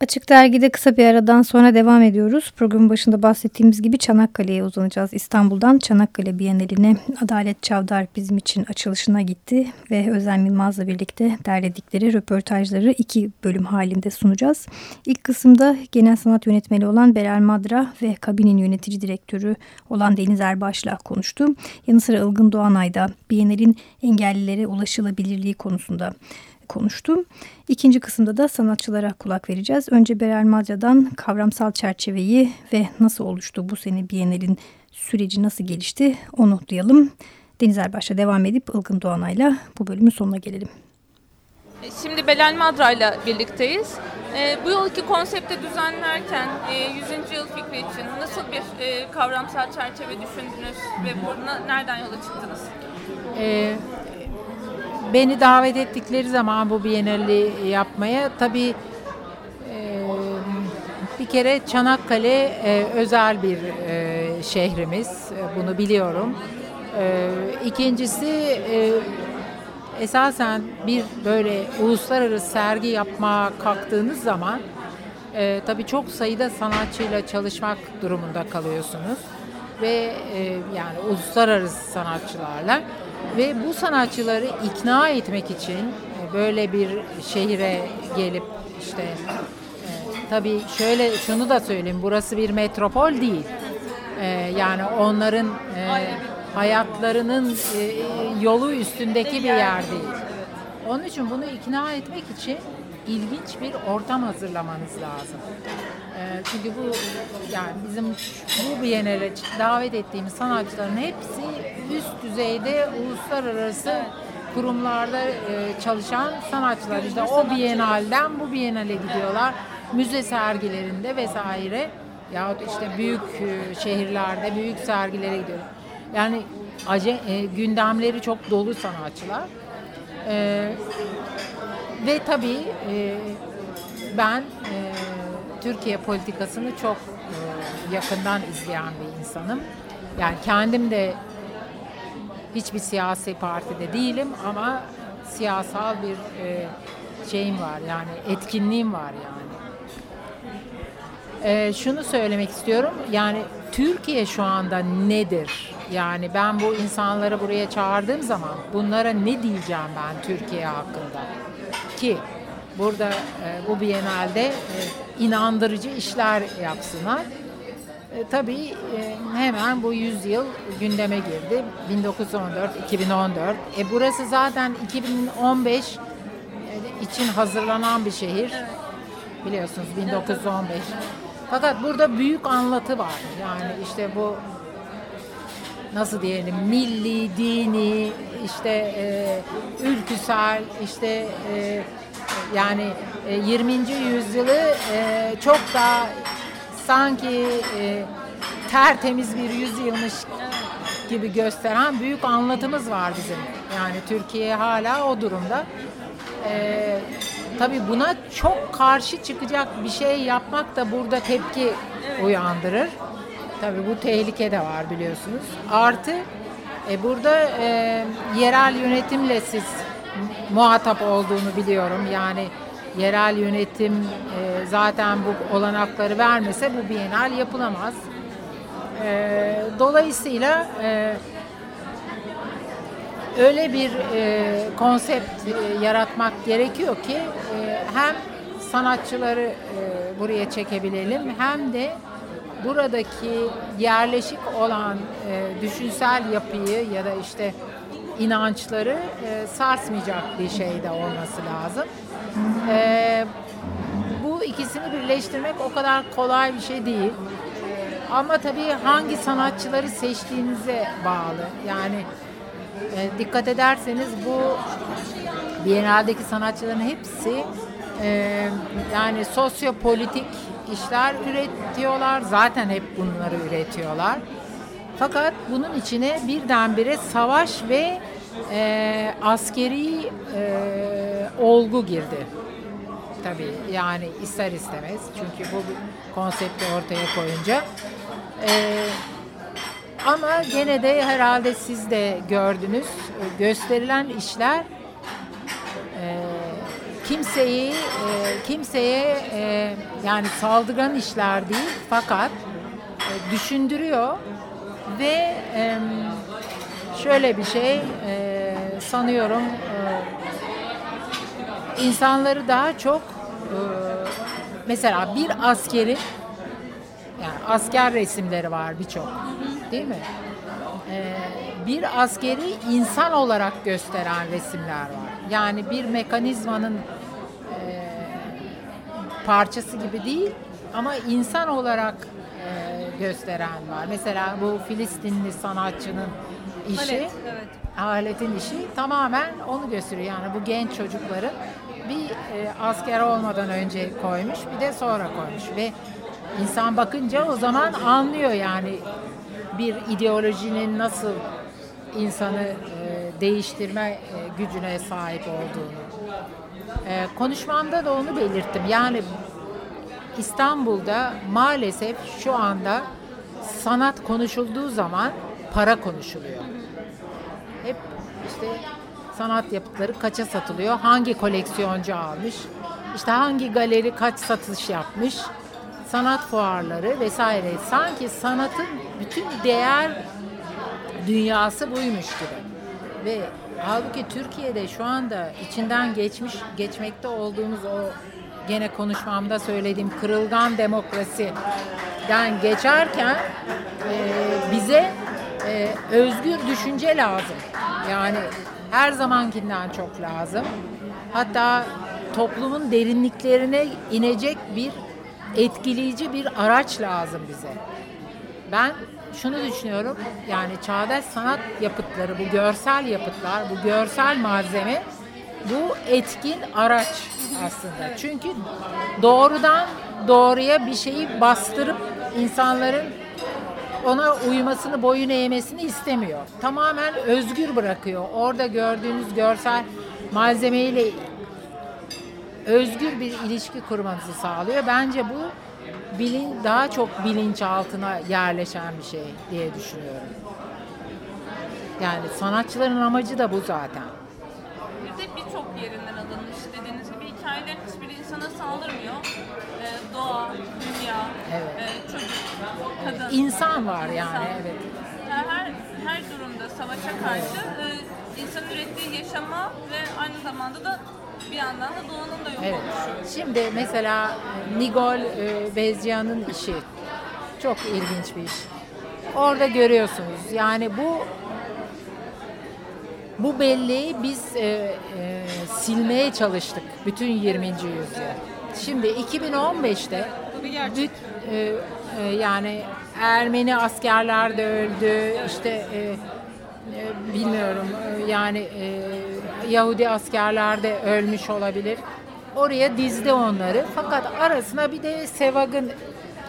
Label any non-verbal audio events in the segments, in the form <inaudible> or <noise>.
Açık Dergi'de kısa bir aradan sonra devam ediyoruz. Programın başında bahsettiğimiz gibi Çanakkale'ye uzanacağız. İstanbul'dan Çanakkale Bienali'ne Adalet Çavdar bizim için açılışına gitti ve Özlem Yılmaz'la birlikte derledikleri röportajları iki bölüm halinde sunacağız. İlk kısımda genel sanat yönetmeni olan Beral Madra ve kabinin yönetici direktörü olan Deniz Erbaş'la konuştu. Yanı sıra Ilgın Doğanay da Bienal'in engellilere ulaşılabilirliği konusunda konuştum. İkinci kısımda da sanatçılara kulak vereceğiz. Önce Beral Madra'dan kavramsal çerçeveyi ve nasıl oluştu bu sene Biennial'in süreci nasıl gelişti onu duyalım. Deniz Erbaş'la devam edip Ilgın Doğanay'la bu bölümün sonuna gelelim. E, şimdi Belal Madra ile birlikteyiz. E, bu yılki konsepte düzenlerken e, 100. yıl fikri için nasıl bir e, kavramsal çerçeve düşündünüz ve buna nereden yola çıktınız? E, beni davet ettikleri zaman bu Biennale yapmaya tabii bir kere Çanakkale e, özel bir e, şehrimiz. Bunu biliyorum. E, ikincisi e, esasen bir böyle uluslararası sergi yapmaya kalktığınız zaman e, tabii çok sayıda sanatçıyla çalışmak durumunda kalıyorsunuz ve e, yani uluslararası sanatçılarla ve bu sanatçıları ikna etmek için e, böyle bir şehire gelip işte e, tabii şöyle şunu da söyleyeyim burası bir metropol değil. E, yani onların hayatlarının yolu üstündeki bir yer değil. Onun için bunu ikna etmek için ilginç bir ortam hazırlamanız lazım. Çünkü bu yani bizim bu Biennale davet ettiğimiz sanatçıların hepsi üst düzeyde uluslararası kurumlarda e, çalışan sanatçılar. İşte o Biennale'den bu Biennale gidiyorlar. Müze sergilerinde vesaire yahut işte büyük e, şehirlerde büyük sergilere gidiyor. Yani ace, e, gündemleri çok dolu sanatçılar. E, ve tabii e, ben e, Türkiye politikasını çok e, yakından izleyen bir insanım. Yani kendim de hiçbir siyasi partide değilim ama siyasal bir e, şeyim var yani etkinliğim var yani. E, şunu söylemek istiyorum yani Türkiye şu anda nedir? Yani ben bu insanları buraya çağırdığım zaman bunlara ne diyeceğim ben Türkiye hakkında? Ki burada e, bu Biennale'de e, inandırıcı işler yapsınlar. E, tabii e, hemen bu 100 yıl gündeme girdi. 1914-2014. E, burası zaten 2015 e, için hazırlanan bir şehir. Biliyorsunuz 1915. Fakat burada büyük anlatı var. Yani işte bu nasıl diyelim milli, dini, işte e, ülküsel, işte e, yani 20. E, yüzyılı e, çok daha sanki e, tertemiz bir yüzyılmış gibi gösteren büyük anlatımız var bizim. Yani Türkiye hala o durumda. Ee, tabii buna çok karşı çıkacak bir şey yapmak da burada tepki uyandırır. Tabii bu tehlike de var biliyorsunuz. Artı e, burada e, yerel yönetimle siz muhatap olduğunu biliyorum. Yani yerel yönetim e, zaten bu olanakları vermese bu bienal yapılamaz. E, dolayısıyla e, öyle bir e, konsept e, yaratmak gerekiyor ki e, hem sanatçıları e, buraya çekebilelim hem de buradaki yerleşik olan e, düşünsel yapıyı ya da işte inançları e, sarsmayacak bir şey de olması lazım. E, bu ikisini birleştirmek o kadar kolay bir şey değil. Ama tabii hangi sanatçıları seçtiğinize bağlı. Yani e, dikkat ederseniz bu Biennale'deki sanatçıların hepsi e, yani sosyopolitik işler üretiyorlar. Zaten hep bunları üretiyorlar. Fakat bunun içine birdenbire savaş ve e, askeri e, olgu girdi. Tabii yani ister istemez çünkü bu konsepti ortaya koyunca. E, ama gene de herhalde siz de gördünüz gösterilen işler e, kimseyi e, kimseye e, yani saldırgan işler değil fakat e, düşündürüyor ve e, şöyle bir şey e, sanıyorum e, insanları daha çok e, mesela bir askeri yani asker resimleri var birçok değil mi? E, bir askeri insan olarak gösteren resimler var. Yani bir mekanizmanın e, parçası gibi değil ama insan olarak gösteren var. Mesela bu Filistinli sanatçının işi, Alet, evet. aletin işi tamamen onu gösteriyor. Yani bu genç çocukların bir e, asker olmadan önce koymuş, bir de sonra koymuş ve insan bakınca o zaman anlıyor yani bir ideolojinin nasıl insanı e, değiştirme e, gücüne sahip olduğunu. E, konuşmamda da onu belirttim. Yani İstanbul'da maalesef şu anda sanat konuşulduğu zaman para konuşuluyor. Hep işte sanat yapıtları kaça satılıyor, hangi koleksiyoncu almış, işte hangi galeri kaç satış yapmış, sanat fuarları vesaire. Sanki sanatın bütün değer dünyası buymuş gibi. Ve halbuki Türkiye'de şu anda içinden geçmiş geçmekte olduğumuz o gene konuşmamda söylediğim kırılgan demokrasiden geçerken e, bize e, özgür düşünce lazım. Yani her zamankinden çok lazım. Hatta toplumun derinliklerine inecek bir etkileyici bir araç lazım bize. Ben şunu düşünüyorum. Yani çağdaş sanat yapıtları, bu görsel yapıtlar, bu görsel malzeme bu etkin araç aslında. Çünkü doğrudan doğruya bir şeyi bastırıp insanların ona uymasını, boyun eğmesini istemiyor. Tamamen özgür bırakıyor. Orada gördüğünüz görsel malzemeyle özgür bir ilişki kurmanızı sağlıyor. Bence bu bilin daha çok bilinçaltına yerleşen bir şey diye düşünüyorum. Yani sanatçıların amacı da bu zaten. De birçok yerinden alınmış dediğiniz gibi hikayelerin hiçbir insana saldırmıyor. Ee, doğa, dünya, Evet. e, çocuk, kadın. İnsan var yani İnsan. evet. Yani her her durumda savaşa karşı e, insanın ürettiği yaşama ve aynı zamanda da bir yandan da doğanın da yok Evet. oluşu. Şimdi mesela e, Nigol e, Bezciyan'ın işi çok ilginç bir iş. Orada görüyorsunuz. Yani bu bu belleği biz e, e, silmeye çalıştık bütün 20. yüzyıl. Şimdi 2015'te büt, e, e, yani Ermeni askerler de öldü. İşte e, e, bilmiyorum e, yani e, Yahudi askerler de ölmüş olabilir. Oraya dizdi onları. Fakat arasına bir de Sevag'ın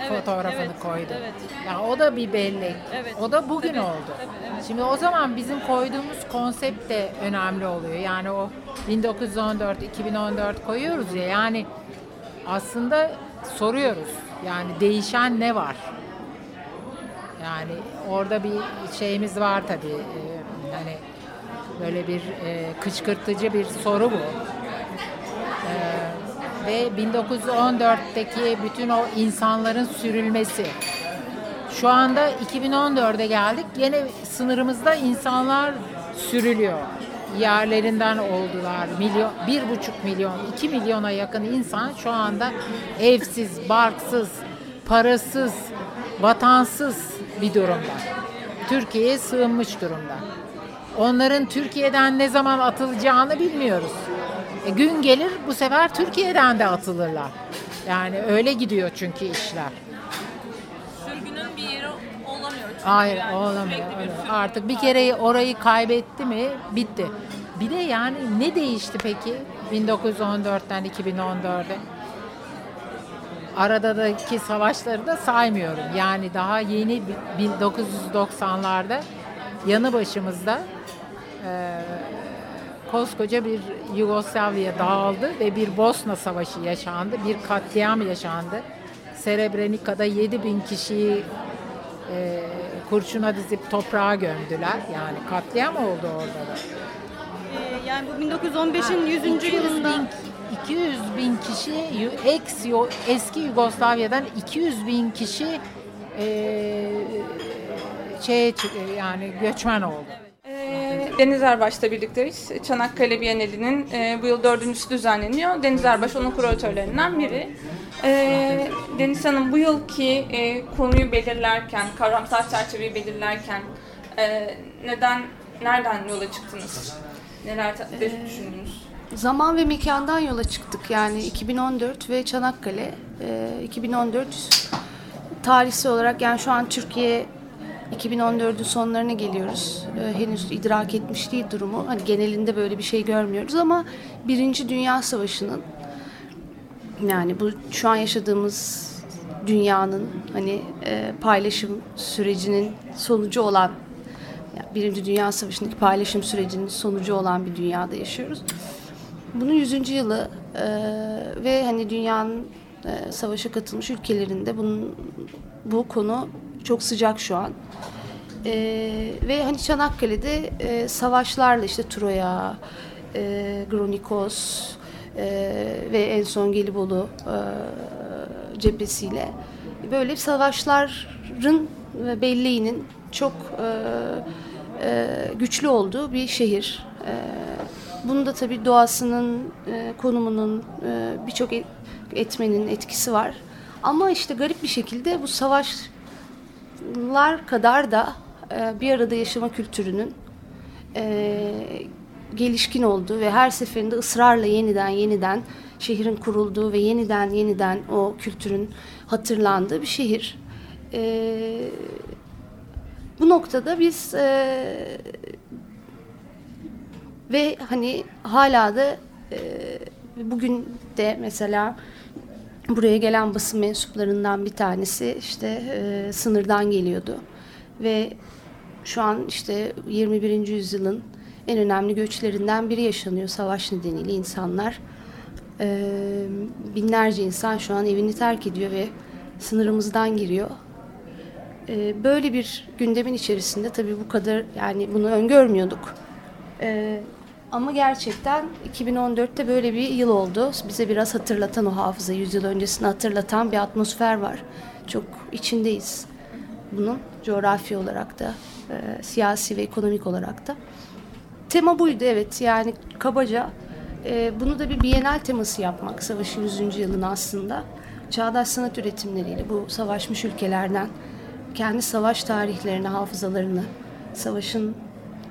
fotoğrafını evet, koydu. evet. Ya o da bir bellek. Evet, O da bugün tabii, oldu. tabii, evet. Şimdi o zaman bizim koyduğumuz konsept de önemli oluyor. Yani o 1914, 2014 koyuyoruz ya. Yani aslında soruyoruz. Yani değişen ne var? Yani orada bir şeyimiz var tabii. Ee, hani böyle bir e, kışkırtıcı bir soru bu. Ee, ve 1914'teki bütün o insanların sürülmesi. Şu anda 2014'e geldik. Yine sınırımızda insanlar sürülüyor. Yerlerinden oldular. Milyon, bir buçuk milyon, iki milyona yakın insan şu anda evsiz, barksız, parasız, vatansız bir durumda. Türkiye'ye sığınmış durumda. Onların Türkiye'den ne zaman atılacağını bilmiyoruz. E, gün gelir bu sefer Türkiye'den de atılırlar. Yani öyle gidiyor çünkü işler. Sürgünün bir yeri olamıyor. Çünkü Hayır yani olamıyor. bir sürgün Artık bir kere orayı kaybetti mi bitti. Bir de yani ne değişti peki 1914'ten 2014'e? Aradaki savaşları da saymıyorum. Yani daha yeni bi- 1990'larda yanı başımızda e, koskoca bir Yugoslavya dağıldı ve bir Bosna Savaşı yaşandı. Bir katliam yaşandı. Srebrenica'da 7 bin kişiyi e, kurşuna dizip toprağa gömdüler. Yani katliam oldu orada da. Ee, yani bu 1915'in 100. 200 yılında bin 200 bin kişi ex eski Yugoslavya'dan 200 bin kişi e, şeye yani göçmen oldu. Deniz Erbaş'la birlikteyiz. Çanakkale Bienali'nin e, bu yıl dördüncüsü düzenleniyor. Deniz Erbaş onun kuratörlerinden biri. E, Deniz Hanım bu yılki e, konuyu belirlerken, kavramsal çerçeveyi belirlerken e, neden, nereden yola çıktınız? Neler ee, düşündünüz? Zaman ve mekandan yola çıktık. Yani 2014 ve Çanakkale. E, 2014 tarihsel olarak yani şu an Türkiye 2014'ün sonlarına geliyoruz. Ee, henüz idrak etmiş değil durumu. Hani genelinde böyle bir şey görmüyoruz ama Birinci Dünya Savaşı'nın yani bu şu an yaşadığımız dünyanın hani e, paylaşım sürecinin sonucu olan yani Birinci Dünya Savaşı'ndaki paylaşım sürecinin sonucu olan bir dünyada yaşıyoruz. Bunun 100. yılı e, ve hani dünyanın e, savaşa katılmış ülkelerinde bunun bu konu çok sıcak şu an. E, ve hani Çanakkale'de e, savaşlarla işte Troya, e, Gronikos e, ve en son Gelibolu e, cephesiyle böyle savaşların ve belleğinin çok e, e, güçlü olduğu bir şehir. E, bunda tabii doğasının, e, konumunun e, birçok etmenin etkisi var. Ama işte garip bir şekilde bu savaşlar kadar da e, bir arada yaşama kültürünün e, gelişkin olduğu ve her seferinde ısrarla yeniden yeniden şehrin kurulduğu ve yeniden yeniden o kültürün hatırlandığı bir şehir. E, bu noktada biz ve hani hala da bugün de mesela buraya gelen basın mensuplarından bir tanesi işte e, sınırdan geliyordu ve şu an işte 21. yüzyılın en önemli göçlerinden biri yaşanıyor savaş nedeniyle insanlar e, binlerce insan şu an evini terk ediyor ve sınırımızdan giriyor. E, böyle bir gündemin içerisinde tabii bu kadar yani bunu öngörmüyorduk. E, ama gerçekten 2014'te böyle bir yıl oldu. Bize biraz hatırlatan o hafıza, yüzyıl öncesini hatırlatan bir atmosfer var. Çok içindeyiz bunun coğrafi olarak da, e, siyasi ve ekonomik olarak da. Tema buydu evet yani kabaca. E, bunu da bir bienal teması yapmak savaşın 100. yılını aslında. Çağdaş sanat üretimleriyle bu savaşmış ülkelerden kendi savaş tarihlerini, hafızalarını, savaşın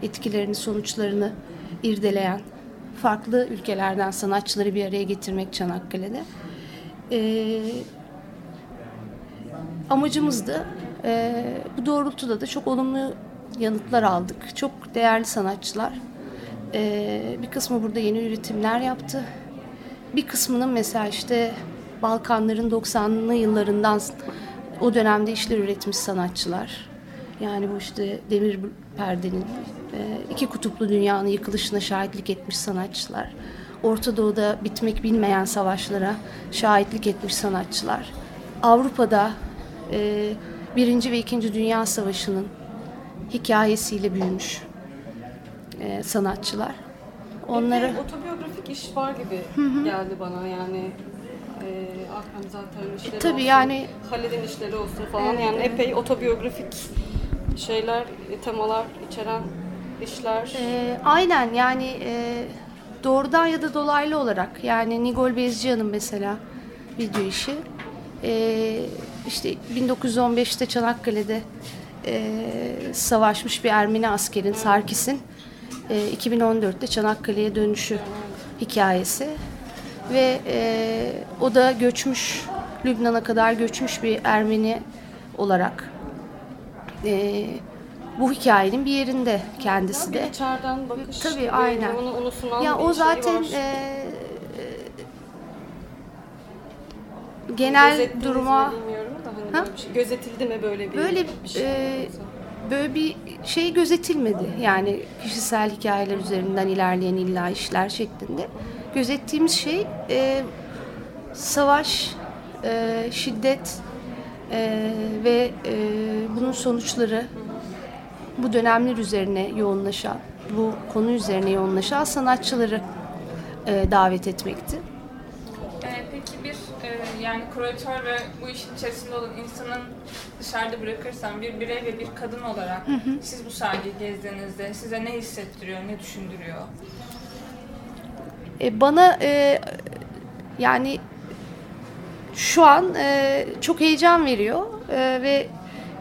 etkilerini, sonuçlarını irdeleyen farklı ülkelerden sanatçıları bir araya getirmek Çanakkale'de. E, amacımızdı. E, bu doğrultuda da çok olumlu yanıtlar aldık. Çok değerli sanatçılar. E, bir kısmı burada yeni üretimler yaptı. Bir kısmının mesela işte Balkanların 90'lı yıllarından o dönemde işler üretmiş sanatçılar. Yani bu işte demir perdenin iki kutuplu dünyanın yıkılışına şahitlik etmiş sanatçılar. Orta Doğu'da bitmek bilmeyen savaşlara şahitlik etmiş sanatçılar. Avrupa'da e, Birinci ve İkinci Dünya Savaşı'nın hikayesiyle büyümüş e, sanatçılar. Onları otobiyografik iş var gibi hı hı. geldi bana yani e, Hakan zaten işleri Tabii olsun, yani Halil'in işleri olsun falan e, yani evet. epey otobiyografik şeyler, temalar içeren işler. E, aynen yani e, doğrudan ya da dolaylı olarak yani Nigol Bezciyan'ın mesela video işi. E, işte 1915'te Çanakkale'de e, savaşmış bir Ermeni askerin Sarkis'in e, 2014'te Çanakkale'ye dönüşü hikayesi. Ve e, o da göçmüş Lübnan'a kadar göçmüş bir Ermeni olarak. E, bu hikayenin bir yerinde kendisi de. İçeriden bakış Tabii aynen. Onu, onu sunan ya o şey zaten şey e, genel duruma bilmiyorum da hani ha? şey, gözetildi mi böyle bir böyle bir şey? E, böyle bir şey gözetilmedi. Yani kişisel hikayeler üzerinden ilerleyen illa işler şeklinde. Gözettiğimiz şey e, savaş, e, şiddet e, ve e, bunun sonuçları bu dönemler üzerine yoğunlaşan, bu konu üzerine yoğunlaşan sanatçıları e, davet etmekti. Peki bir e, yani kuratör ve bu işin içerisinde olan insanın dışarıda bırakırsam bir birey ve bir kadın olarak siz bu sergiyi gezdiğinizde size ne hissettiriyor, ne düşündürüyor? E, bana e, yani şu an e, çok heyecan veriyor e, ve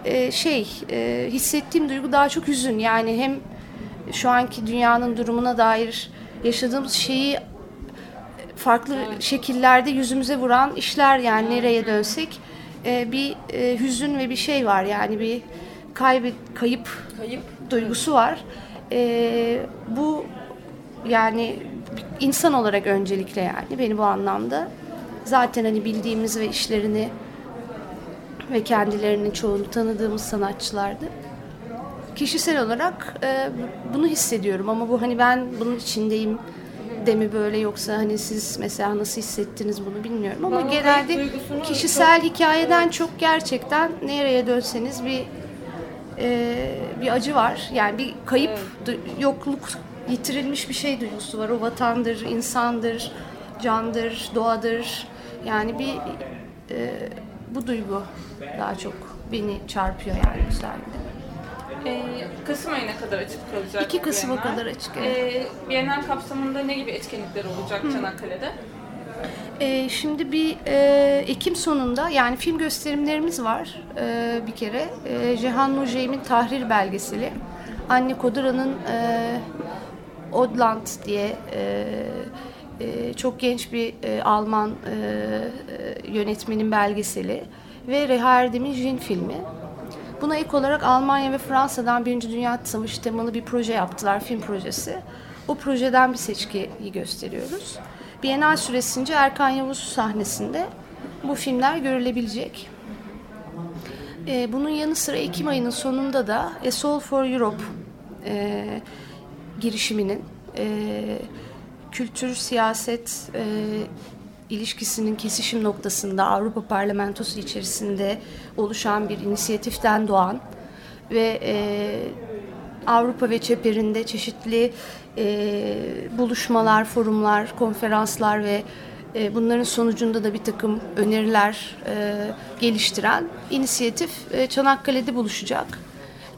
e, şey e, hissettiğim duygu daha çok hüzün. Yani hem şu anki dünyanın durumuna dair yaşadığımız şeyi farklı şekillerde yüzümüze vuran işler yani nereye dönsek e, bir e, hüzün ve bir şey var. Yani bir kaybet kayıp Kayıp. duygusu var. E, bu yani insan olarak öncelikle yani beni bu anlamda. Zaten hani bildiğimiz ve işlerini ve kendilerinin çoğunu tanıdığımız sanatçılardı. Kişisel olarak e, bunu hissediyorum ama bu hani ben bunun içindeyim de mi böyle yoksa hani siz mesela nasıl hissettiniz bunu bilmiyorum ama Ben o genelde kişisel hikayeden çok gerçekten nereye dönseniz bir e, bir acı var. Yani bir kayıp, du- yokluk, yitirilmiş bir şey duygusu var. O vatandır, insandır, candır, doğadır. Yani bir e, bu duygu daha çok beni çarpıyor yani bu sergide. E, Kasım ayına kadar açık kalacak. İki Kasım'a Bienal. kadar açık, evet. E, Bienal kapsamında ne gibi etkinlikler olacak Çanakkale'de? Ee, şimdi bir e, Ekim sonunda yani film gösterimlerimiz var e, bir kere. E, Cihan Nurceym'in Tahrir belgeseli. Anne Kodura'nın e, Odland diye e, e, çok genç bir e, Alman e, e, yönetmenin belgeseli ve Reha Erdem'in Jin filmi. Buna ek olarak Almanya ve Fransa'dan Birinci Dünya Savaşı temalı bir proje yaptılar, film projesi. O projeden bir seçkiyi gösteriyoruz. Bienal süresince Erkan Yavuz sahnesinde bu filmler görülebilecek. Ee, bunun yanı sıra Ekim ayının sonunda da A Soul for Europe e, girişiminin e, kültür, siyaset e, ilişkisinin kesişim noktasında Avrupa Parlamentosu içerisinde oluşan bir inisiyatiften doğan ve e, Avrupa ve çeperinde çeşitli e, buluşmalar, forumlar, konferanslar ve e, bunların sonucunda da bir takım öneriler e, geliştiren inisiyatif e, Çanakkale'de buluşacak.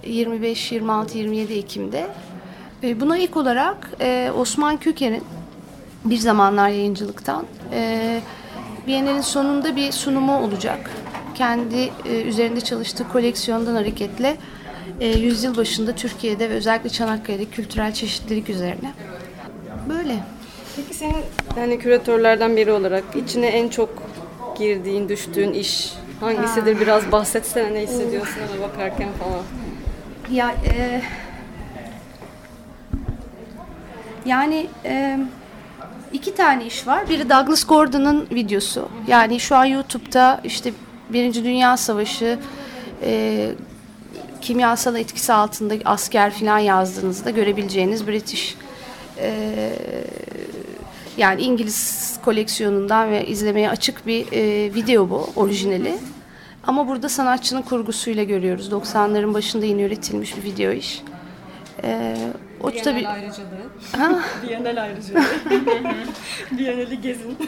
25, 26, 27 Ekim'de. E, buna ilk olarak e, Osman Köker'in bir zamanlar yayıncılıktan e, Biennial'in sonunda bir sunumu olacak. Kendi e, üzerinde çalıştığı koleksiyondan hareketle e, yüzyıl başında Türkiye'de ve özellikle Çanakkale'de kültürel çeşitlilik üzerine. Böyle. Peki senin yani küratörlerden biri olarak içine en çok girdiğin, düştüğün iş hangisidir? Biraz bahsetsene ne hissediyorsun ona bakarken falan. Ya e, yani e, iki tane iş var. Biri Douglas Gordon'ın videosu. Yani şu an YouTube'da işte Birinci Dünya Savaşı e, kimyasal etkisi altında asker falan yazdığınızda görebileceğiniz British e, yani İngiliz koleksiyonundan ve izlemeye açık bir e, video bu orijinali. Ama burada sanatçının kurgusuyla görüyoruz. 90'ların başında yeni üretilmiş bir video iş. E, o tabii ayrıcalığı. <laughs> Bienal ayrıcalığı. <laughs> Bienali gezin. <laughs>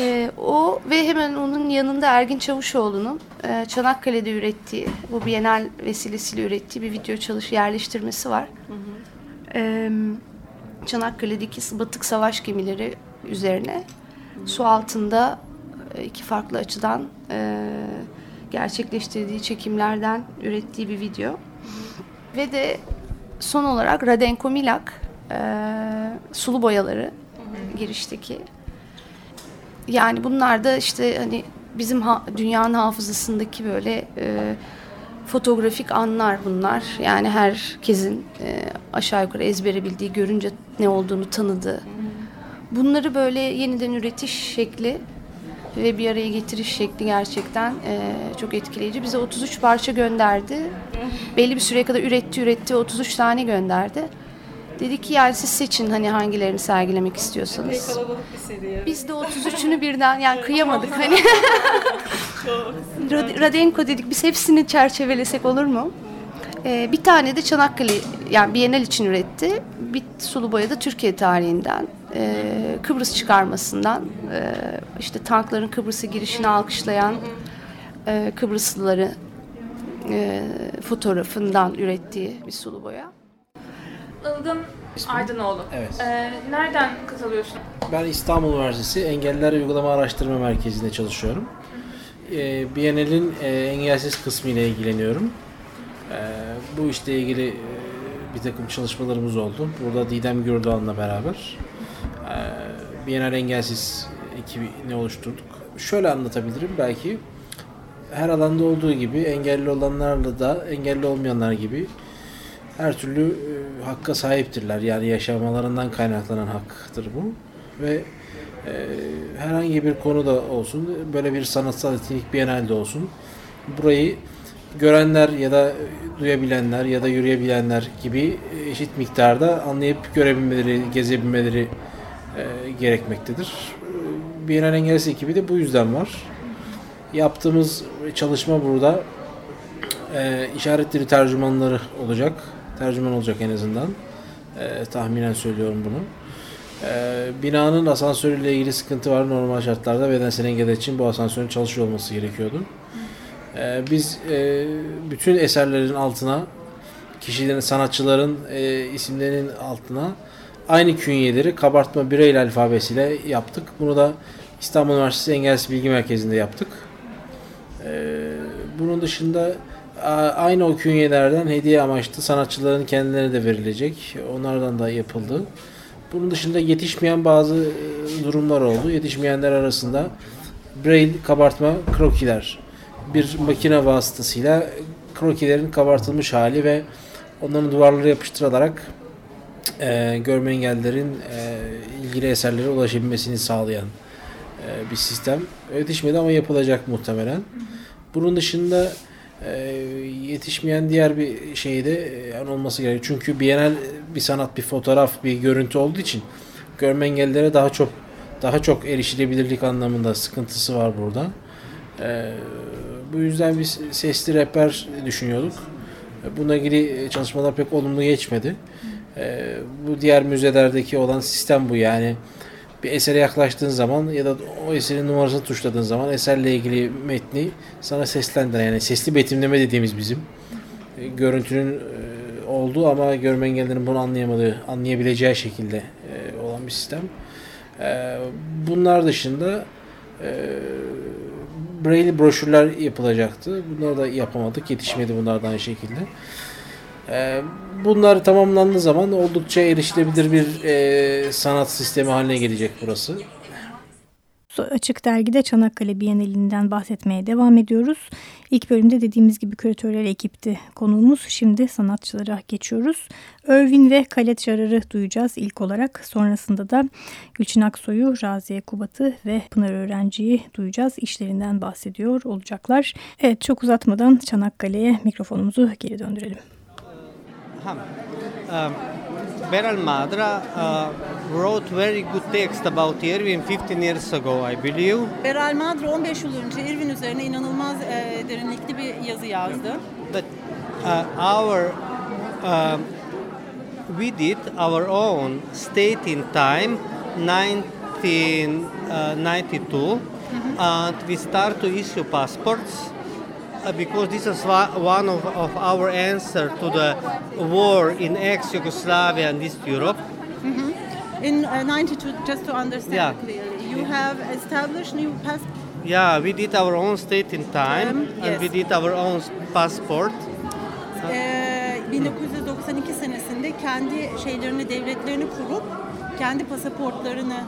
Ee, o ve hemen onun yanında Ergin Çavuşoğlu'nun e, Çanakkale'de ürettiği, bu Bienal vesilesiyle ürettiği bir video çalış yerleştirmesi var. Ee, Çanakkale'deki batık savaş gemileri üzerine su altında e, iki farklı açıdan e, gerçekleştirdiği çekimlerden ürettiği bir video. Ve de son olarak Radenko Milak e, sulu boyaları girişteki yani bunlar da işte hani bizim ha- dünyanın hafızasındaki böyle e, fotoğrafik anlar bunlar. Yani herkesin e, aşağı yukarı ezbere bildiği, görünce ne olduğunu tanıdığı. Bunları böyle yeniden üretiş şekli ve bir araya getiriş şekli gerçekten e, çok etkileyici. Bize 33 parça gönderdi. Belli bir süreye kadar üretti üretti 33 tane gönderdi. Dedi ki yani siz seçin hani hangilerini sergilemek istiyorsanız. Kalabalık bir seri. ya. Biz de 33'ünü birden yani <laughs> kıyamadık hani. Rad- Radenko dedik biz hepsini çerçevelesek olur mu? Ee, bir tane de Çanakkale yani Bienal için üretti. Bir sulu boya da Türkiye tarihinden. E, Kıbrıs çıkarmasından e, işte tankların Kıbrıs'a girişini alkışlayan e, Kıbrıslıları e, fotoğrafından ürettiği bir sulu boya. Ilgın Aydınoğlu. Evet. Ee, nereden katılıyorsun? Ben İstanbul Üniversitesi Engelliler Uygulama Araştırma Merkezi'nde çalışıyorum. Ee, Biennial'in e, engelsiz kısmı ile ilgileniyorum. Ee, bu işle ilgili e, bir takım çalışmalarımız oldu. Burada Didem Gürdoğan'la beraber e, Biennial Engelsiz ekibini oluşturduk. Şöyle anlatabilirim belki. Her alanda olduğu gibi engelli olanlarla da engelli olmayanlar gibi her türlü e, hakka sahiptirler. Yani yaşamalarından kaynaklanan haktır bu. Ve e, herhangi bir konuda olsun, böyle bir sanatsal etkinlik bienalde olsun, burayı görenler ya da duyabilenler ya da yürüyebilenler gibi eşit miktarda anlayıp görebilmeleri, gezebilmeleri e, gerekmektedir. Bienal Engelsiz ekibi de bu yüzden var. Yaptığımız çalışma burada e, işaret tercümanları olacak. Tercüman olacak en azından. E, tahminen söylüyorum bunu. E, binanın asansörüyle ilgili sıkıntı var. Normal şartlarda bedensel engeller için bu asansörün çalışıyor olması gerekiyordu. E, biz e, bütün eserlerin altına kişilerin, sanatçıların e, isimlerinin altına aynı künyeleri kabartma Braille alfabesiyle yaptık. Bunu da İstanbul Üniversitesi Engelsiz Bilgi Merkezi'nde yaptık. E, bunun dışında aynı o künyelerden hediye amaçlı sanatçıların kendilerine de verilecek. Onlardan da yapıldı. Bunun dışında yetişmeyen bazı e, durumlar oldu. Yetişmeyenler arasında Braille kabartma krokiler. Bir makine vasıtasıyla krokilerin kabartılmış hali ve onların duvarlara yapıştırılarak e, görme engellilerin e, ilgili eserlere ulaşabilmesini sağlayan e, bir sistem. Yetişmedi ama yapılacak muhtemelen. Bunun dışında e, yetişmeyen diğer bir şey de e, yani olması gerekiyor. Çünkü Bienal bir sanat, bir fotoğraf, bir görüntü olduğu için görme engellilere daha çok daha çok erişilebilirlik anlamında sıkıntısı var burada. E, bu yüzden biz sesli rehber düşünüyorduk. Bununla ilgili çalışmalar pek olumlu geçmedi. E, bu diğer müzelerdeki olan sistem bu yani bir esere yaklaştığın zaman ya da o eserin numarasını tuşladığın zaman eserle ilgili metni sana seslendiren yani sesli betimleme dediğimiz bizim e, görüntünün e, olduğu ama görme engellilerin bunu anlayamadığı, anlayabileceği şekilde e, olan bir sistem. E, bunlar dışında e, Braille broşürler yapılacaktı. Bunları da yapamadık. Yetişmedi bunlar da aynı şekilde. E, bunlar tamamlandığı zaman oldukça erişilebilir bir e, sanat sistemi haline gelecek burası. Açık Dergi'de Çanakkale Bienalinden bahsetmeye devam ediyoruz. İlk bölümde dediğimiz gibi küratörler ekipti konuğumuz. Şimdi sanatçılara geçiyoruz. Irvin ve Kalet Jarar'ı duyacağız ilk olarak. Sonrasında da Gülçin Aksoy'u, Raziye Kubat'ı ve Pınar Öğrenci'yi duyacağız. İşlerinden bahsediyor olacaklar. Evet çok uzatmadan Çanakkale'ye mikrofonumuzu geri döndürelim. Um, Beral Madra uh, wrote very good text about Irving 15 years ago, I believe. Beral Madra 15 yıl önce Irvin üzerine inanılmaz e, derinlikli bir yazı yazdı. But uh, our um, we did our own state in time 1992 and we start to issue passports. uh, because this is one of, of our answer to the war in ex-Yugoslavia and East Europe. In uh, 92, just to understand Yeah. clearly, you have established new passport. Yeah, we did our own state in time Um, and we did our own passport. e, 1992 senesinde kendi şeylerini, devletlerini kurup kendi pasaportlarını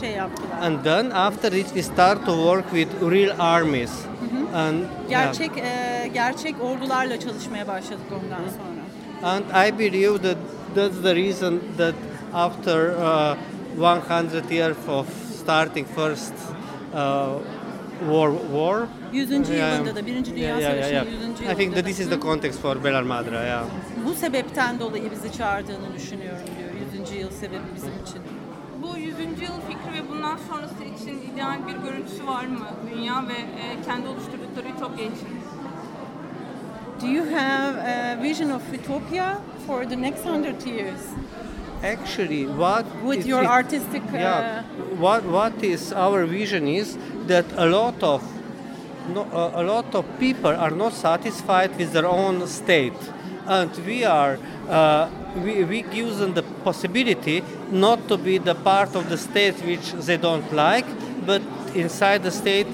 şey yaptılar. And then after it we start to work with real armies. And yeah. Gerçek e, gerçek ordularla çalışmaya başladık ondan sonra. and I believe that that's the reason that after uh, 100 years of starting first uh, war war 100. yılında da Birinci Dünya yeah, yeah, yeah, Savaşı'nın yeah. 100. yılında I think that this is the context for Belar Madra. Yeah. Bu sebepten dolayı bizi çağırdığını düşünüyorum diyor. 100. yıl sebebi bizim için. Bu 100. yıl fikri ve bundan sonrası ideal bir görüntüsü var mı dünya ve e, kendi oluşturdukları ütopya için? Do you have a vision of utopia for the next hundred years? actually what With your it- artistic, uh, yeah what what is our vision is that a lot of no, a a lot of people are not satisfied with their own state and we are uh, we, we give them the possibility not to be the part of the state which they don't like but inside the state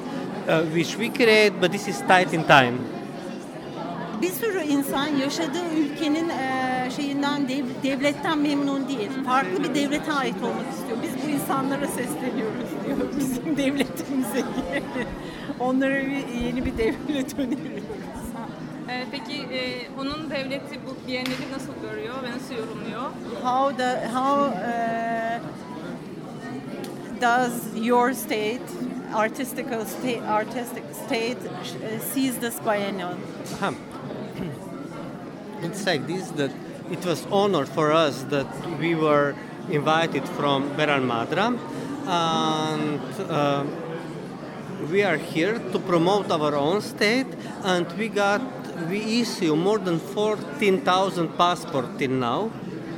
uh, which we create but this is tight in time Bir sürü insan yaşadığı ülkenin e, şeyinden dev- devletten memnun değil. Farklı bir devlete ait olmak istiyor. Biz bu insanlara sesleniyoruz diyor. <laughs> Bizim devletimize gelin. <laughs> Onlara bir, yeni bir devlet <laughs> öneriyoruz. E, peki e, onun devleti bu Biennale'i nasıl görüyor ve nasıl yorumluyor? How the how uh, does your state artistical state artistic state uh, sees this biennial? Ahem. it's like this that it was honor for us that we were invited from Beral Madra and uh, we are here to promote our own state and we got we issue more than 14,000 passports till now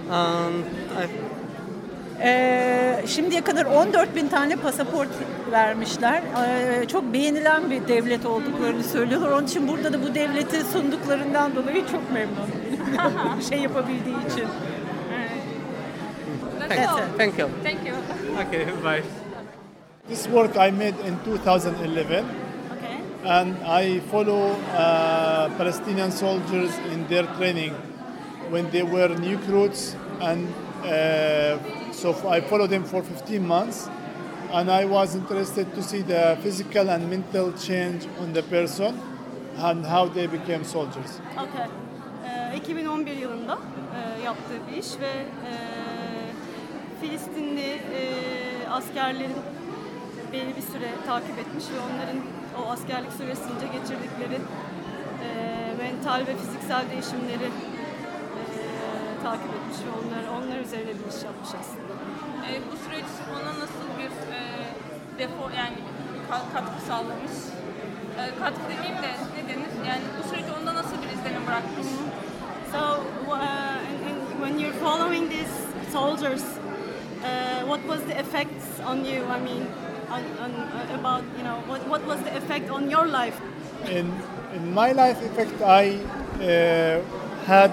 and I, Ee, şimdiye kadar 14 bin tane pasaport vermişler. Ee, çok beğenilen bir devlet olduklarını söylüyorlar. Onun için burada da bu devleti sunduklarından dolayı çok memnunum. <laughs> şey yapabildiği için. Thank, all. thank you Thank you. okay bye This work I made in 2011, Okay. and I follow uh, Palestinian soldiers in their training when they were new recruits, and uh, so I followed them for 15 months, and I was interested to see the physical and mental change on the person and how they became soldiers. Okay. Ee, 2011 yılında e, yaptığı bir iş ve e, Filistinli e, askerlerin belli bir süre takip etmiş ve onların o askerlik süresince geçirdikleri e, mental ve fiziksel değişimleri e, takip etmiş ve onlar, onlar üzerine bir iş yapmış aslında. E, bu süreç ona nasıl bir e, defo yani katkı sağlamış? E, katkı demeyeyim de ne denir? Yani bu süreç onda nasıl bir izlenim bırakmış? So, uh, and, and when you're following these soldiers, uh, what was the effects on you? I mean, on, on, uh, about you know, what, what was the effect on your life? in in my life effect i uh, had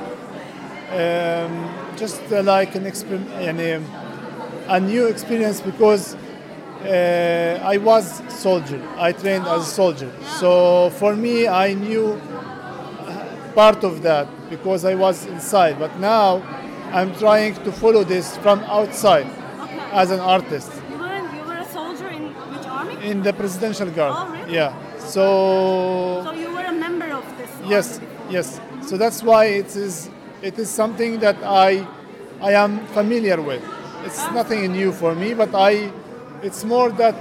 um, just uh, like an exper- a new experience because uh, I was soldier. I trained as a soldier. So for me, I knew part of that because I was inside. But now I'm trying to follow this from outside as an artist You were you were a soldier in which army? in the presidential guard. Oh, really? Yeah. So So you were a member of this. Yes, army. yes. So that's why it is it is something that I I am familiar with. It's nothing new for me, but I it's more that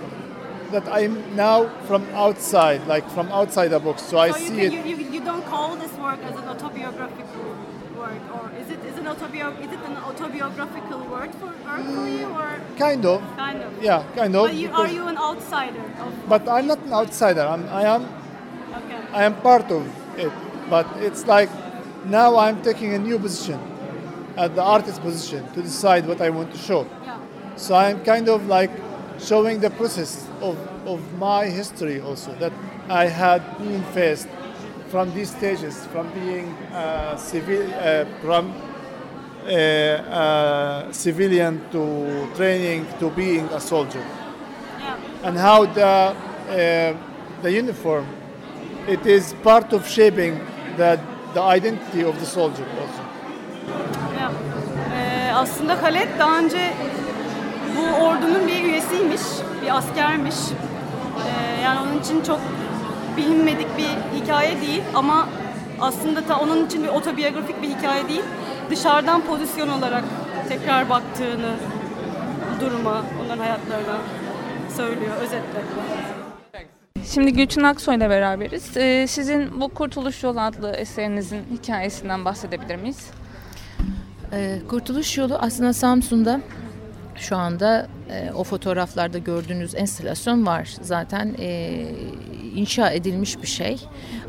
that I'm now from outside, like from outside the box. So I you, see can, it. you, you, you don't call this work as an autobiographical work, or is it is an autobio- is it an autobiographical word for work for you, mm, or Kind of. kind of? Yeah, kind of. But you, are you an outsider? Of, but I'm not an outsider. I'm, I am okay. I am part of it. But it's like now I'm taking a new position at the artist position to decide what I want to show. Yeah. So I'm kind of like showing the process of, of my history also that I had been faced from these stages, from being uh, civil, uh, from uh, civilian to training to being a soldier, Yeah. and how the uh, the uniform it is part of shaping the the identity of the soldier also. Ya, Ee, aslında Khaled daha önce bu ordunun bir üyesiymiş, bir askermiş. Ee, yani onun için çok bilinmedik bir hikaye değil ama aslında ta onun için bir otobiyografik bir hikaye değil. Dışarıdan pozisyon olarak tekrar baktığını duruma, onların hayatlarına söylüyor özetle. Şimdi Gülçin Aksoy ile beraberiz. Ee, sizin bu Kurtuluş Yolu adlı eserinizin hikayesinden bahsedebilir miyiz? Ee, Kurtuluş Yolu aslında Samsun'da şu anda e, o fotoğraflarda gördüğünüz enstalasyon var. Zaten e, inşa edilmiş bir şey.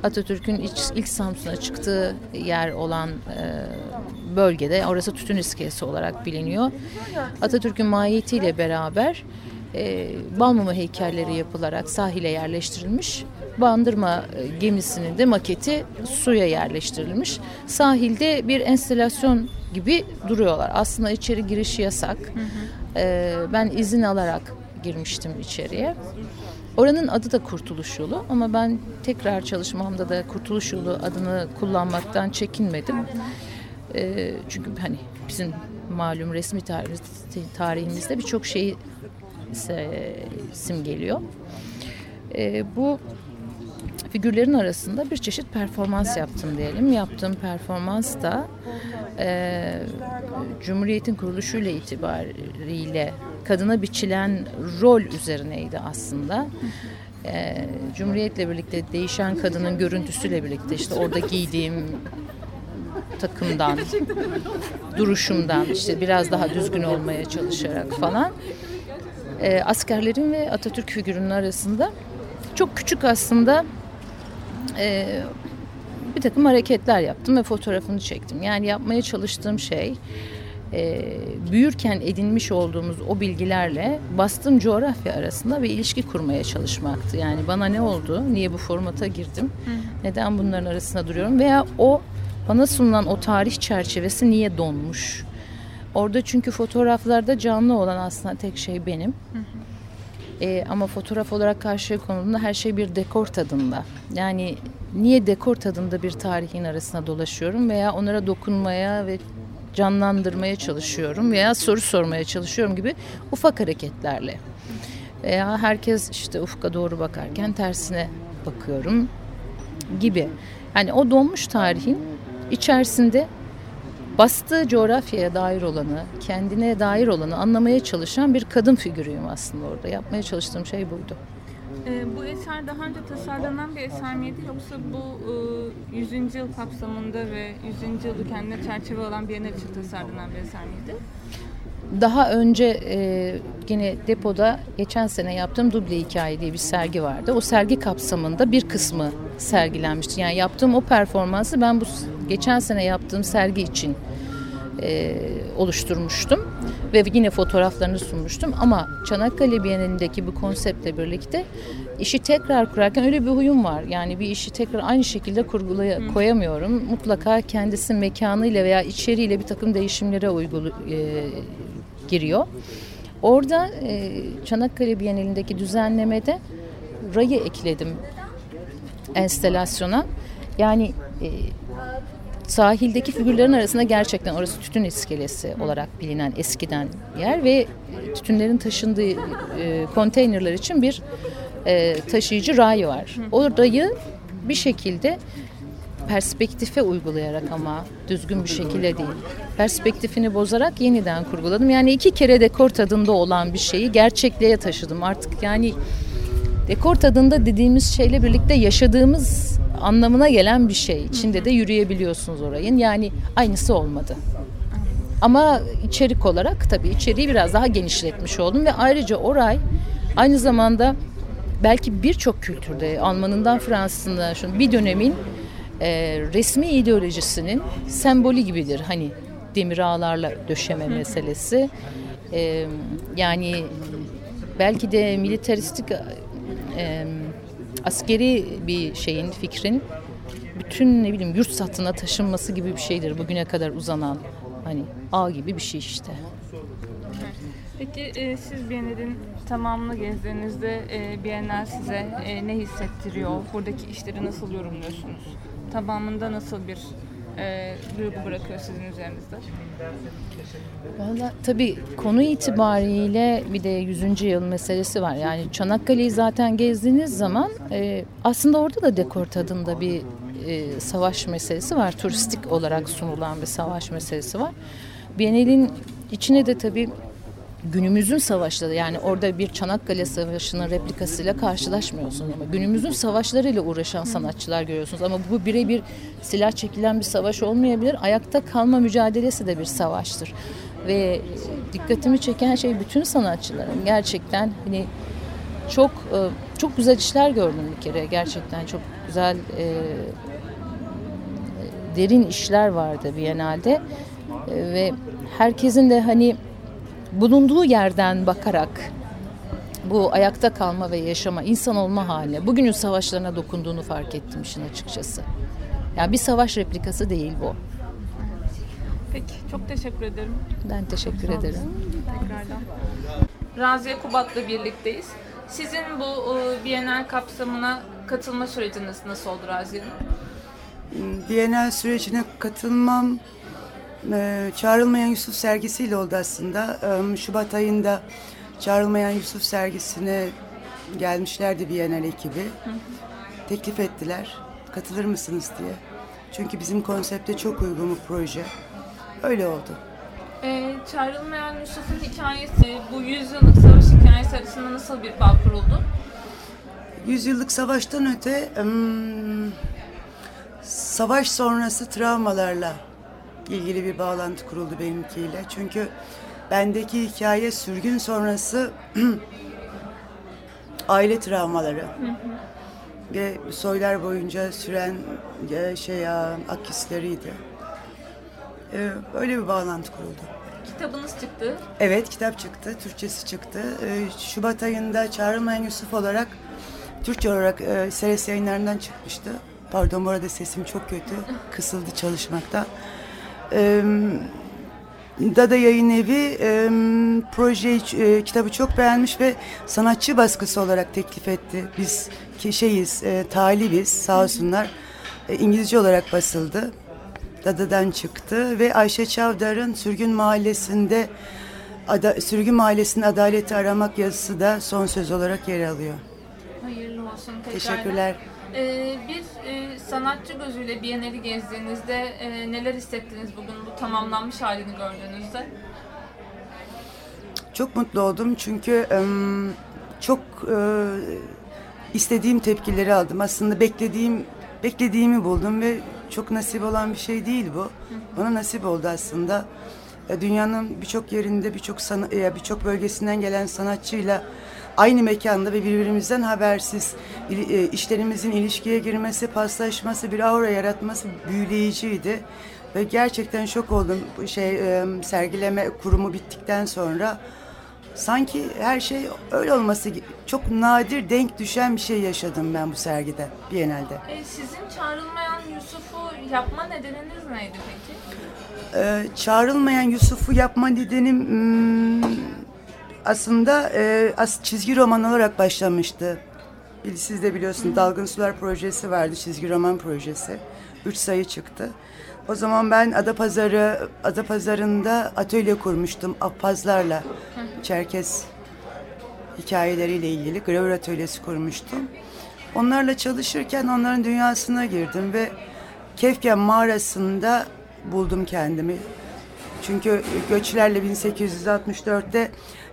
Atatürk'ün ilk, Samsun'a çıktığı yer olan e, bölgede orası tütün iskelesi olarak biliniyor. Atatürk'ün mahiyetiyle beraber e, Balmumu heykelleri yapılarak sahile yerleştirilmiş. Bandırma e, gemisinin de maketi suya yerleştirilmiş. Sahilde bir enstelasyon gibi duruyorlar. Aslında içeri girişi yasak. Hı hı. E, ben izin alarak girmiştim içeriye. Oranın adı da Kurtuluş Yolu ama ben tekrar çalışmamda da Kurtuluş Yolu adını kullanmaktan çekinmedim. E, çünkü hani bizim malum resmi tarihimizde birçok şeyi simgeliyor. E, bu figürlerin arasında bir çeşit performans yaptım diyelim. Yaptığım performans da e, Cumhuriyet'in kuruluşuyla itibariyle kadına biçilen rol üzerineydi aslında. E, Cumhuriyet'le birlikte değişen kadının görüntüsüyle birlikte işte orada giydiğim takımdan, duruşumdan işte biraz daha düzgün olmaya çalışarak falan e, askerlerin ve Atatürk figürünün arasında çok küçük aslında e, bir takım hareketler yaptım ve fotoğrafını çektim. Yani yapmaya çalıştığım şey e, büyürken edinmiş olduğumuz o bilgilerle bastığım coğrafya arasında bir ilişki kurmaya çalışmaktı. Yani bana ne oldu, niye bu formata girdim, neden bunların arasında duruyorum veya o bana sunulan o tarih çerçevesi niye donmuş? Orada çünkü fotoğraflarda canlı olan aslında tek şey benim. Hı hı. E, ama fotoğraf olarak karşıya konulduğunda her şey bir dekor tadında. Yani niye dekor tadında bir tarihin arasına dolaşıyorum veya onlara dokunmaya ve canlandırmaya çalışıyorum veya soru sormaya çalışıyorum gibi ufak hareketlerle. Veya herkes işte ufka doğru bakarken tersine bakıyorum gibi. Yani o donmuş tarihin içerisinde bastığı coğrafyaya dair olanı, kendine dair olanı anlamaya çalışan bir kadın figürüyüm aslında orada. Yapmaya çalıştığım şey buydu. E, bu eser daha önce tasarlanan bir eser miydi yoksa bu e, 100. yıl kapsamında ve 100. yılı kendine çerçeve olan bir için tasarlanan bir eser miydi? Daha önce e, yine depoda geçen sene yaptığım Duble Hikaye diye bir sergi vardı. O sergi kapsamında bir kısmı sergilenmişti. Yani yaptığım o performansı ben bu geçen sene yaptığım sergi için e, oluşturmuştum ve yine fotoğraflarını sunmuştum ama Çanakkale Bienalindeki bu konseptle birlikte işi tekrar kurarken öyle bir huyum var. Yani bir işi tekrar aynı şekilde kurgulaya koyamıyorum. Mutlaka kendisi mekanıyla veya içeriğiyle bir takım değişimlere uygulu e, giriyor. Orada e, Çanakkale Bienalindeki düzenlemede rayı ekledim enstelasyona. Yani e, sahildeki figürlerin arasında gerçekten orası tütün iskelesi olarak bilinen eskiden yer ve tütünlerin taşındığı e, konteynerler için bir e, taşıyıcı ray var. Orayı bir şekilde perspektife uygulayarak ama düzgün bir şekilde değil. Perspektifini bozarak yeniden kurguladım. Yani iki kere dekor tadında olan bir şeyi gerçekliğe taşıdım. Artık yani dekor tadında dediğimiz şeyle birlikte yaşadığımız anlamına gelen bir şey. İçinde de yürüyebiliyorsunuz orayın. Yani aynısı olmadı. Ama içerik olarak tabii içeriği biraz daha genişletmiş oldum ve ayrıca oray aynı zamanda belki birçok kültürde Almanından Fransızından şu bir dönemin e, resmi ideolojisinin sembolü gibidir. Hani demir ağlarla döşeme meselesi. E, yani belki de militaristik e, askeri bir şeyin, fikrin bütün ne bileyim yurt satına taşınması gibi bir şeydir bugüne kadar uzanan hani ağ gibi bir şey işte. Peki e, siz Biennale'in tamamını gezdiğinizde e, Biennale size e, ne hissettiriyor? Buradaki işleri nasıl yorumluyorsunuz? Tamamında nasıl bir e, duygu bırakıyor sizin üzerinizde? Valla tabii konu itibariyle bir de 100. yıl meselesi var. Yani Çanakkale'yi zaten gezdiğiniz zaman e, aslında orada da dekor tadında bir e, savaş meselesi var. Turistik olarak sunulan bir savaş meselesi var. Biennial'in içine de tabii günümüzün savaşları yani orada bir Çanakkale Savaşı'nın replikasıyla karşılaşmıyorsunuz ama günümüzün savaşlarıyla uğraşan sanatçılar görüyorsunuz ama bu birebir silah çekilen bir savaş olmayabilir. Ayakta kalma mücadelesi de bir savaştır. Ve dikkatimi çeken şey bütün sanatçıların gerçekten hani çok e, çok güzel işler gördüm bir kere. Gerçekten çok güzel e, derin işler vardı Biennale'de. E, ve herkesin de hani bulunduğu yerden bakarak bu ayakta kalma ve yaşama, insan olma haline, bugünün savaşlarına dokunduğunu fark ettim işin açıkçası. Yani bir savaş replikası değil bu. Peki, çok teşekkür ederim. Ben teşekkür ederim. Tekrardan. Raziye Kubat'la birlikteyiz. Sizin bu e, Bienal kapsamına katılma süreciniz nasıl oldu Raziye Hanım? Bienal sürecine katılmam e, Çağrılmayan Yusuf sergisiyle oldu aslında. E, Şubat ayında Çağrılmayan Yusuf sergisine gelmişlerdi Bienal ekibi. Teklif ettiler. Katılır mısınız diye. Çünkü bizim konsepte çok uygun bir proje. Öyle oldu. Ee, Çağrılmayan Yusuf'un hikayesi, bu yüzyıllık savaş hikayesi arasında nasıl bir bağ kuruldu? Yüzyıllık savaştan öte ım, savaş sonrası travmalarla ilgili bir bağlantı kuruldu benimkiyle. Çünkü bendeki hikaye sürgün sonrası <clears throat> aile travmaları ve soylar boyunca süren e, şey ya, akisleriydi. Ee, Öyle bir bağlantı kuruldu. Kitabınız çıktı. Evet kitap çıktı, Türkçesi çıktı. Ee, Şubat ayında Çağrılmayan Yusuf olarak, Türkçe olarak e, Seres yayınlarından çıkmıştı. Pardon bu arada sesim çok kötü, kısıldı çalışmakta. Ee, Dada Yayın Evi e, projeyi, e, kitabı çok beğenmiş ve sanatçı baskısı olarak teklif etti. Biz ki şeyiz, e, talibiz sağ olsunlar. E, İngilizce olarak basıldı. Dada'dan çıktı ve Ayşe Çavdar'ın Sürgün Mahallesi'nde Ada, Sürgün Mahallesi'nde adaleti aramak yazısı da son söz olarak yer alıyor. Hayırlı olsun tekrardan. Teşekkürler. Ee, bir e, sanatçı gözüyle Biennale'i gezdiğinizde e, neler hissettiniz bugün bu tamamlanmış halini gördüğünüzde? Çok mutlu oldum çünkü em, çok e, istediğim tepkileri aldım. Aslında beklediğim beklediğimi buldum ve çok nasip olan bir şey değil bu. Bana nasip oldu aslında. E, Dünyanın birçok yerinde birçok e, birçok bölgesinden gelen sanatçıyla aynı mekanda ve birbirimizden habersiz e, işlerimizin ilişkiye girmesi, paslaşması, bir aura yaratması büyüleyiciydi. Ve gerçekten şok oldum şey e, sergileme kurumu bittikten sonra. Sanki her şey öyle olması çok nadir denk düşen bir şey yaşadım ben bu sergide, Biennale'de. E, sizin çağrılmayan Yusuf'u yapma nedeniniz neydi peki? Ee, çağrılmayan Yusuf'u yapma nedenim hmm, aslında e, as çizgi roman olarak başlamıştı. Siz de biliyorsunuz Dalgın Sular projesi vardı, çizgi roman projesi. Üç sayı çıktı. O zaman ben Adapazarı, Adapazarı'nda atölye kurmuştum Apazlarla. Çerkez hikayeleriyle ilgili gravür atölyesi kurmuştum. Onlarla çalışırken onların dünyasına girdim ve Kefken mağarasında buldum kendimi. Çünkü göçlerle 1864'te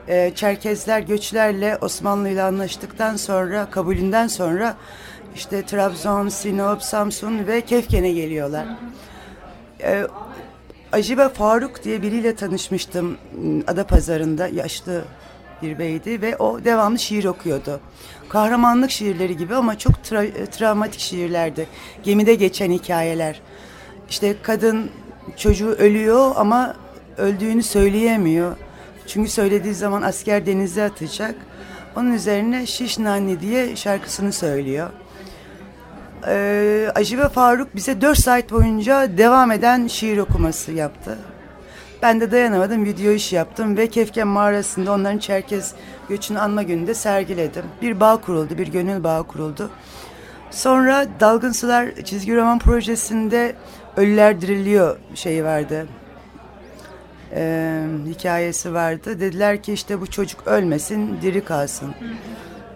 e, Çerkezler göçlerle Osmanlı ile anlaştıktan sonra, kabulünden sonra işte Trabzon, Sinop, Samsun ve Kefken'e geliyorlar. E, Ajibe Faruk diye biriyle tanışmıştım Adapazarı'nda yaşlı bir beydi ve o devamlı şiir okuyordu. Kahramanlık şiirleri gibi ama çok tra- travmatik şiirlerdi. Gemide geçen hikayeler. İşte kadın çocuğu ölüyor ama öldüğünü söyleyemiyor. Çünkü söylediği zaman asker denize atacak. Onun üzerine Şiş Nanni diye şarkısını söylüyor. Ee, Ajibe Faruk bize 4 saat boyunca devam eden şiir okuması yaptı. Ben de dayanamadım, video iş yaptım ve Kefken Mağarası'nda onların Çerkez göçünü anma gününde sergiledim. Bir bağ kuruldu, bir gönül bağı kuruldu. Sonra Dalgın Sular çizgi roman projesinde Ölüler Diriliyor şeyi vardı. Ee, hikayesi vardı. Dediler ki işte bu çocuk ölmesin, diri kalsın.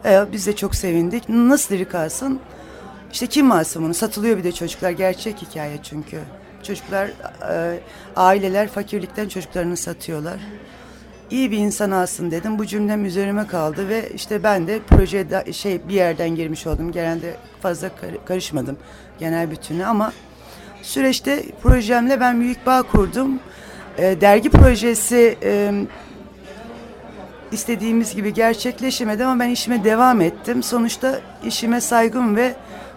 Ee, biz de çok sevindik. Nasıl diri kalsın? İşte kim masum bunu? Satılıyor bir de çocuklar. Gerçek hikaye çünkü. Çocuklar, e, aileler fakirlikten çocuklarını satıyorlar. İyi bir insan alsın dedim. Bu cümlem üzerime kaldı ve işte ben de projeye da- şey bir yerden girmiş oldum. Genelde fazla kar- karışmadım genel bütünü ama süreçte projemle ben büyük bağ kurdum. E, dergi projesi e, istediğimiz gibi gerçekleşemedi ama ben işime devam ettim. Sonuçta işime saygım ve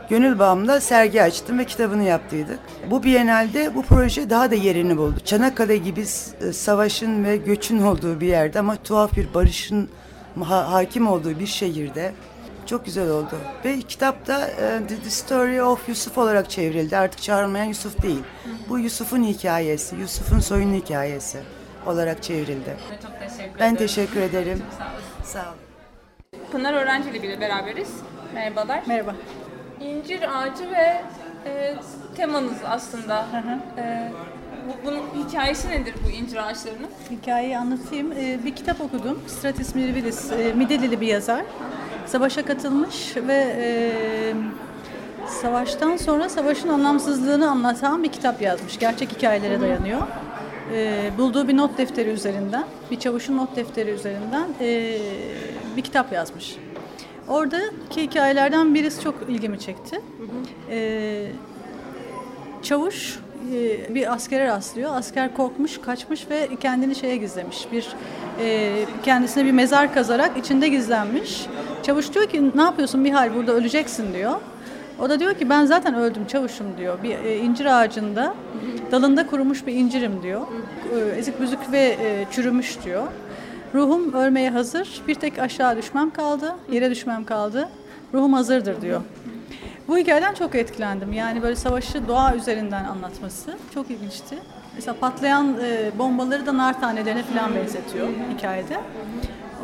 gönül bağımda sergi açtım ve kitabını yaptıydık. Bu Biennale'de bu proje daha da yerini buldu. Çanakkale gibi e, savaşın ve göçün olduğu bir yerde ama tuhaf bir barışın ha- hakim olduğu bir şehirde çok güzel oldu. Ve kitap da e, The, Story of Yusuf olarak çevrildi. Artık çağrılmayan Yusuf değil. Bu Yusuf'un hikayesi, Yusuf'un soyunun hikayesi olarak çevrildi. Çok teşekkür Ben ederim. teşekkür ederim. Sağ olun. Sağ olun. Pınar Öğrenci ile beraberiz. Merhabalar. Merhaba. İncir ağacı ve e, temanız aslında. E, bu, bunun hikayesi nedir bu incir ağaçlarının? Hikayeyi anlatayım. Ee, bir kitap okudum. Stratis Mirabilis, e, Midelili bir yazar. Savaşa katılmış ve e, savaştan sonra savaşın anlamsızlığını anlatan bir kitap yazmış. Gerçek hikayelere dayanıyor. E, bulduğu bir not defteri üzerinden, bir çavuşun not defteri üzerinden e, bir kitap yazmış. Oradaki hikayelerden birisi çok ilgimi çekti. E, çavuş e, bir askere rastlıyor. Asker korkmuş, kaçmış ve kendini şeye gizlemiş. Bir e, kendisine bir mezar kazarak içinde gizlenmiş. Çavuş diyor ki ne yapıyorsun bir hal burada öleceksin diyor. O da diyor ki ben zaten öldüm çavuşum diyor. Bir e, incir ağacında dalında kurumuş bir incirim diyor. Ezik büzük ve çürümüş diyor. Ruhum ölmeye hazır. Bir tek aşağı düşmem kaldı. Yere düşmem kaldı. Ruhum hazırdır diyor. Bu hikayeden çok etkilendim. Yani böyle savaşı doğa üzerinden anlatması çok ilginçti. Mesela patlayan e, bombaları da nar tanelerine falan benzetiyor hikayede.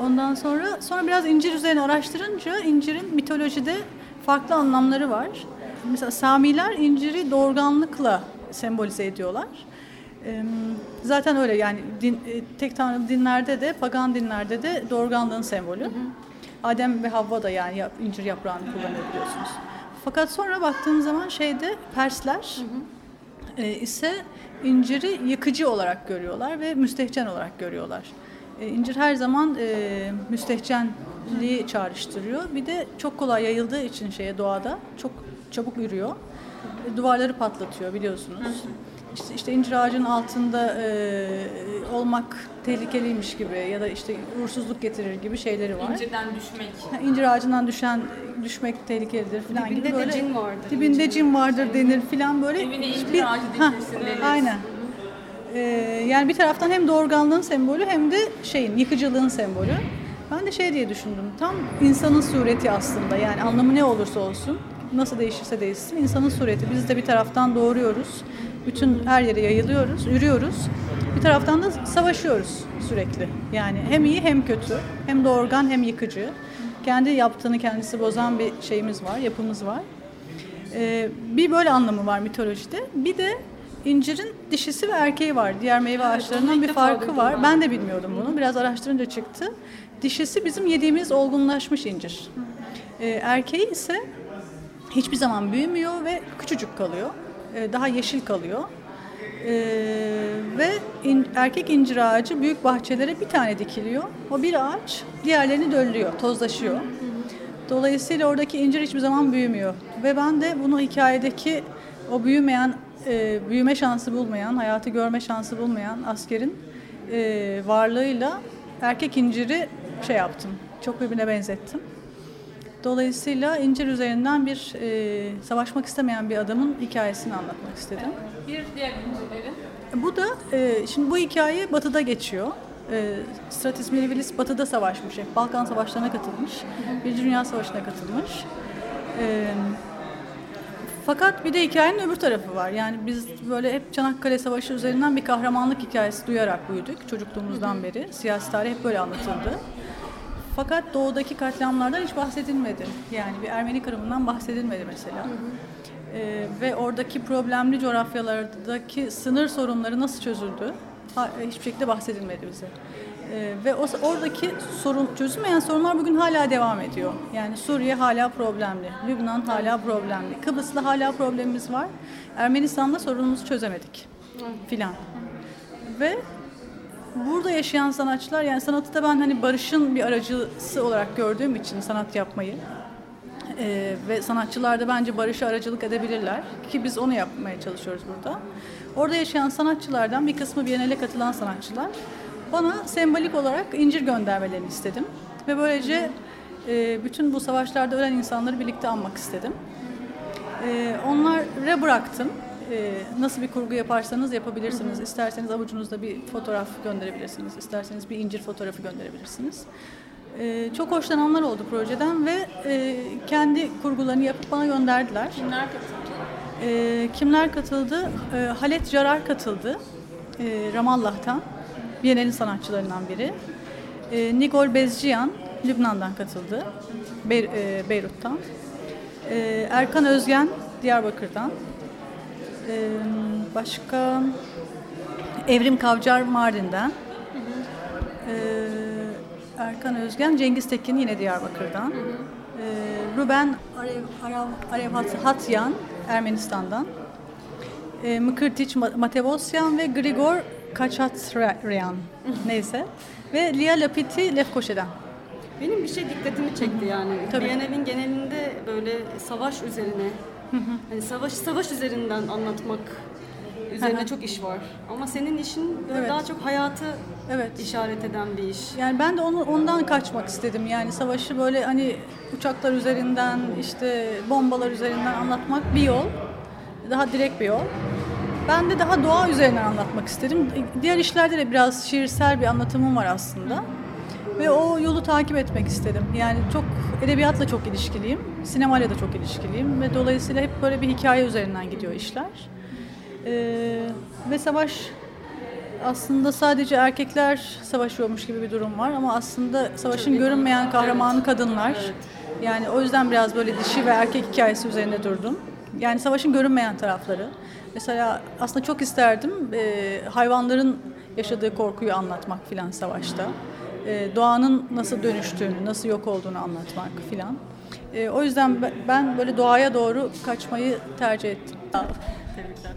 Ondan sonra sonra biraz incir üzerine araştırınca incirin mitolojide farklı anlamları var. Mesela Samiler inciri doğurganlıkla sembolize ediyorlar. Zaten öyle yani din, e, tek tanrı dinlerde de pagan dinlerde de doğurganlığın sembolü. Adem ve Havva da yani incir yaprağını kullanıyor biliyorsunuz. Fakat sonra baktığım zaman şeyde Persler e, ise inciri yıkıcı olarak görüyorlar ve müstehcen olarak görüyorlar. E, incir her zaman e, müstehcenliği çağrıştırıyor. Bir de çok kolay yayıldığı için şeye doğada çok çabuk yürüyor. E, duvarları patlatıyor biliyorsunuz. İşte, işte incir ağacının altında e, olmak tehlikeliymiş gibi ya da işte uğursuzluk getirir gibi şeyleri var. İncirden düşmek. Ha, İncir ağacından düşen düşmek tehlikelidir falan Dibinde gibi de böyle. cin vardır Dibinde cin vardır denir falan böyle. Evine incir Bir- ağacı dikilsin denir. Aynen. Ee, yani bir taraftan hem doğurganlığın sembolü hem de şeyin yıkıcılığın sembolü. Ben de şey diye düşündüm. Tam insanın sureti aslında. Yani anlamı ne olursa olsun, nasıl değişirse değişsin insanın sureti. Biz de bir taraftan doğuruyoruz. Bütün her yere yayılıyoruz, yürüyoruz. Bir taraftan da savaşıyoruz sürekli. Yani hem iyi hem kötü, hem doğurgan hem yıkıcı. Kendi yaptığını kendisi bozan bir şeyimiz var, yapımız var. Ee, bir böyle anlamı var mitolojide. Bir de incirin dişisi ve erkeği var. Diğer meyve ağaçlarından bir farkı var. Ben de bilmiyordum bunu. Biraz araştırınca çıktı. Dişisi bizim yediğimiz olgunlaşmış incir. Ee, erkeği ise hiçbir zaman büyümüyor ve küçücük kalıyor. Ee, daha yeşil kalıyor. Ee, ve in- erkek incir ağacı büyük bahçelere bir tane dikiliyor. O bir ağaç diğerlerini döllüyor, tozlaşıyor. Dolayısıyla oradaki incir hiçbir zaman büyümüyor. Ve ben de bunu hikayedeki o büyümeyen, e, büyüme şansı bulmayan, hayatı görme şansı bulmayan askerin e, varlığıyla erkek inciri şey yaptım. Çok birbirine benzettim. Dolayısıyla incir üzerinden bir e, savaşmak istemeyen bir adamın hikayesini anlatmak istedim. Bir diğer incirlerin. Bu da e, şimdi bu hikaye Batı'da geçiyor. E, Stratis Mirabilis Batı'da savaşmış. hep Balkan Savaşları'na katılmış. Birinci Dünya Savaşı'na katılmış. E, fakat bir de hikayenin öbür tarafı var. Yani biz böyle hep Çanakkale Savaşı üzerinden bir kahramanlık hikayesi duyarak büyüdük çocukluğumuzdan beri. Siyasi tarih hep böyle anlatıldı. Fakat doğudaki katliamlardan hiç bahsedilmedi. Yani bir Ermeni kırımından bahsedilmedi mesela. Ee, ve oradaki problemli coğrafyalardaki sınır sorunları nasıl çözüldü? Ha, hiçbir şekilde bahsedilmedi bize. Ee, ve o, oradaki sorun çözülmeyen sorunlar bugün hala devam ediyor. Yani Suriye hala problemli, Lübnan hala problemli, Kıbrıs'la hala problemimiz var. Ermenistan'da sorunumuzu çözemedik filan. Ve burada yaşayan sanatçılar yani sanatı da ben hani barışın bir aracısı olarak gördüğüm için sanat yapmayı ee, ve sanatçılar da bence barışa aracılık edebilirler ki biz onu yapmaya çalışıyoruz burada. Orada yaşayan sanatçılardan bir kısmı Biennale katılan sanatçılar bana sembolik olarak incir göndermelerini istedim ve böylece e, bütün bu savaşlarda ölen insanları birlikte anmak istedim. kurguculara bıraktım. Ee, nasıl bir kurgu yaparsanız yapabilirsiniz. İsterseniz avucunuzda bir fotoğraf gönderebilirsiniz. İsterseniz bir incir fotoğrafı gönderebilirsiniz. Ee, çok hoşlananlar oldu projeden ve e, kendi kurgularını yapıp bana gönderdiler. Kimler katıldı? Ee, kimler katıldı? Ee, Halet Carar katıldı. Ee, Ramallah'tan. Biennial'in sanatçılarından biri. Ee, Nigol Bezciyan Lübnan'dan katıldı. Bey, e, Beyrut'tan. Ee, Erkan Özgen Diyarbakır'dan. Ee, başka Evrim Kavcar Mardin'den. Ee, Erkan Özgen Cengiz Tekin yine Diyarbakır'dan. Ee, Ruben Arev, Arav, Arevhat Hatyan Ermenistan'dan. Ee, Mkırtiç Ma- Matevosyan ve Grigor Kaçatryan <laughs> neyse. Ve Lia Lapiti Lefkoşe'den. Benim bir şey dikkatimi çekti yani. Tabii. Biennale'in genelinde böyle savaş üzerine, hani savaş savaş üzerinden anlatmak üzerine çok iş var. Ama senin işin böyle Evet. daha çok hayatı Evet. işaret eden bir iş. Yani ben de onu ondan kaçmak istedim. Yani savaşı böyle hani uçaklar üzerinden, işte bombalar üzerinden anlatmak bir yol. Daha direkt bir yol. Ben de daha doğa üzerinden anlatmak istedim. Diğer işlerde de biraz şiirsel bir anlatımım var aslında. Ve o yolu takip etmek istedim. Yani çok edebiyatla çok ilişkiliyim. Sinemayla da çok ilişkiliyim. Ve dolayısıyla hep böyle bir hikaye üzerinden gidiyor işler. Ee, ve savaş aslında sadece erkekler savaşıyormuş gibi bir durum var ama aslında savaşın görünmeyen kahramanı kadınlar. Yani o yüzden biraz böyle dişi ve erkek hikayesi üzerine durdum. Yani savaşın görünmeyen tarafları. Mesela aslında çok isterdim e, hayvanların yaşadığı korkuyu anlatmak filan savaşta. E, doğanın nasıl dönüştüğünü, nasıl yok olduğunu anlatmak filan. E, o yüzden be- ben böyle doğaya doğru kaçmayı tercih ettim. Tebrikler.